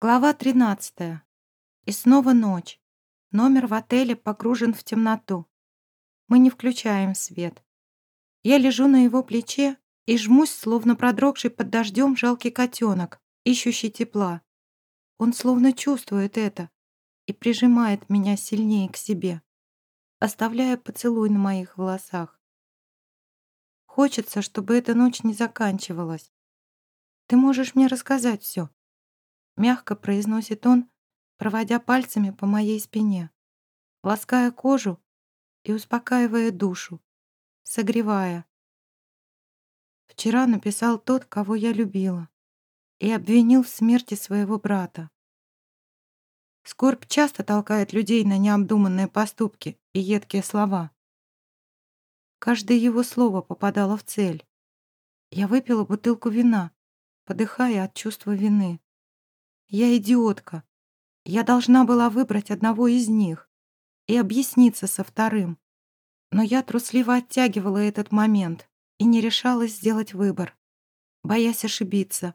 Глава 13. И снова ночь. Номер в отеле погружен в темноту. Мы не включаем свет. Я лежу на его плече и жмусь, словно продрогший под дождем жалкий котенок, ищущий тепла. Он словно чувствует это и прижимает меня сильнее к себе, оставляя поцелуй на моих волосах. Хочется, чтобы эта ночь не заканчивалась. Ты можешь мне рассказать все, Мягко произносит он, проводя пальцами по моей спине, лаская кожу и успокаивая душу, согревая. Вчера написал тот, кого я любила, и обвинил в смерти своего брата. Скорбь часто толкает людей на необдуманные поступки и едкие слова. Каждое его слово попадало в цель. Я выпила бутылку вина, подыхая от чувства вины. Я идиотка. Я должна была выбрать одного из них и объясниться со вторым. Но я трусливо оттягивала этот момент и не решалась сделать выбор, боясь ошибиться.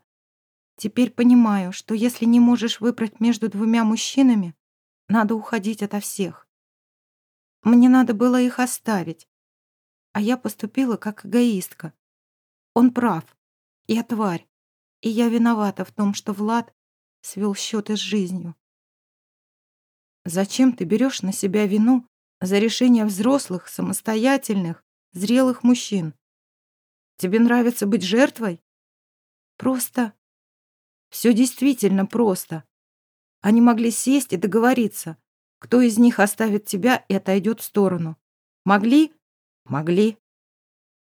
Теперь понимаю, что если не можешь выбрать между двумя мужчинами, надо уходить ото всех. Мне надо было их оставить, а я поступила как эгоистка. Он прав. Я тварь. И я виновата в том, что Влад свел счеты с жизнью. Зачем ты берешь на себя вину за решение взрослых, самостоятельных, зрелых мужчин? Тебе нравится быть жертвой? Просто. Все действительно просто. Они могли сесть и договориться, кто из них оставит тебя и отойдет в сторону. Могли? Могли.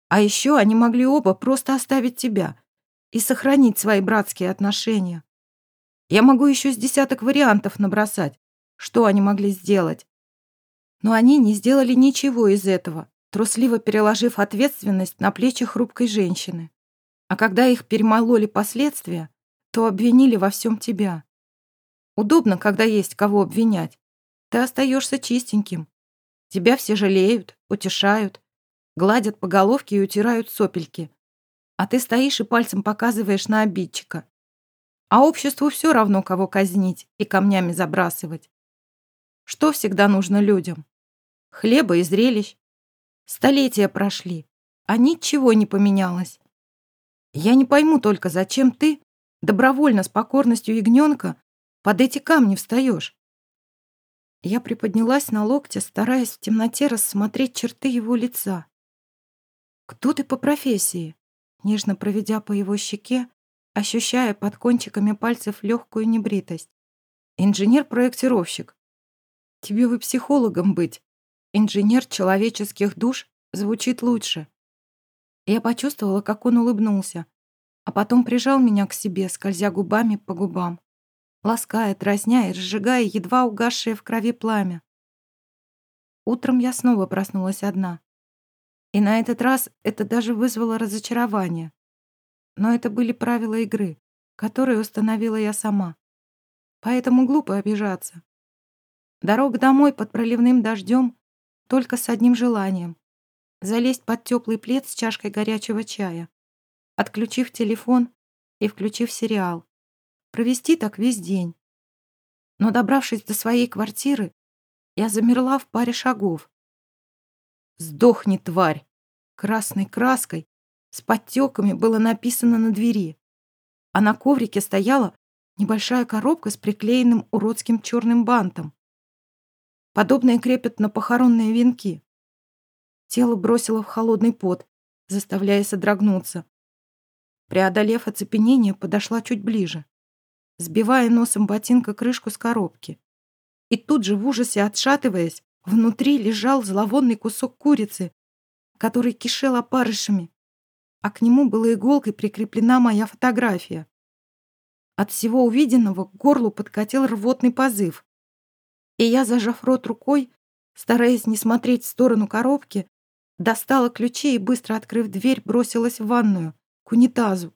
А еще они могли оба просто оставить тебя и сохранить свои братские отношения. Я могу еще с десяток вариантов набросать, что они могли сделать. Но они не сделали ничего из этого, трусливо переложив ответственность на плечи хрупкой женщины. А когда их перемололи последствия, то обвинили во всем тебя. Удобно, когда есть кого обвинять. Ты остаешься чистеньким. Тебя все жалеют, утешают, гладят по головке и утирают сопельки. А ты стоишь и пальцем показываешь на обидчика. А обществу все равно, кого казнить и камнями забрасывать. Что всегда нужно людям? Хлеба и зрелищ. Столетия прошли, а ничего не поменялось. Я не пойму только, зачем ты, добровольно с покорностью ягненка, под эти камни встаешь. Я приподнялась на локте, стараясь в темноте рассмотреть черты его лица. «Кто ты по профессии?» Нежно проведя по его щеке, ощущая под кончиками пальцев легкую небритость. «Инженер-проектировщик. Тебе бы психологом быть. Инженер человеческих душ звучит лучше». Я почувствовала, как он улыбнулся, а потом прижал меня к себе, скользя губами по губам, лаская, дразня и разжигая едва угасшее в крови пламя. Утром я снова проснулась одна. И на этот раз это даже вызвало разочарование. Но это были правила игры, которые установила я сама. Поэтому глупо обижаться. Дорога домой под проливным дождем только с одним желанием — залезть под теплый плед с чашкой горячего чая, отключив телефон и включив сериал. Провести так весь день. Но добравшись до своей квартиры, я замерла в паре шагов. «Сдохни, тварь!» Красной краской с подтеками было написано на двери, а на коврике стояла небольшая коробка с приклеенным уродским черным бантом. Подобные крепят на похоронные венки. Тело бросило в холодный пот, заставляя содрогнуться. Преодолев оцепенение, подошла чуть ближе, сбивая носом ботинка крышку с коробки. И тут же в ужасе отшатываясь, внутри лежал зловонный кусок курицы, который кишел опарышами а к нему была иголкой прикреплена моя фотография. От всего увиденного к горлу подкатил рвотный позыв. И я, зажав рот рукой, стараясь не смотреть в сторону коробки, достала ключи и, быстро открыв дверь, бросилась в ванную, к унитазу.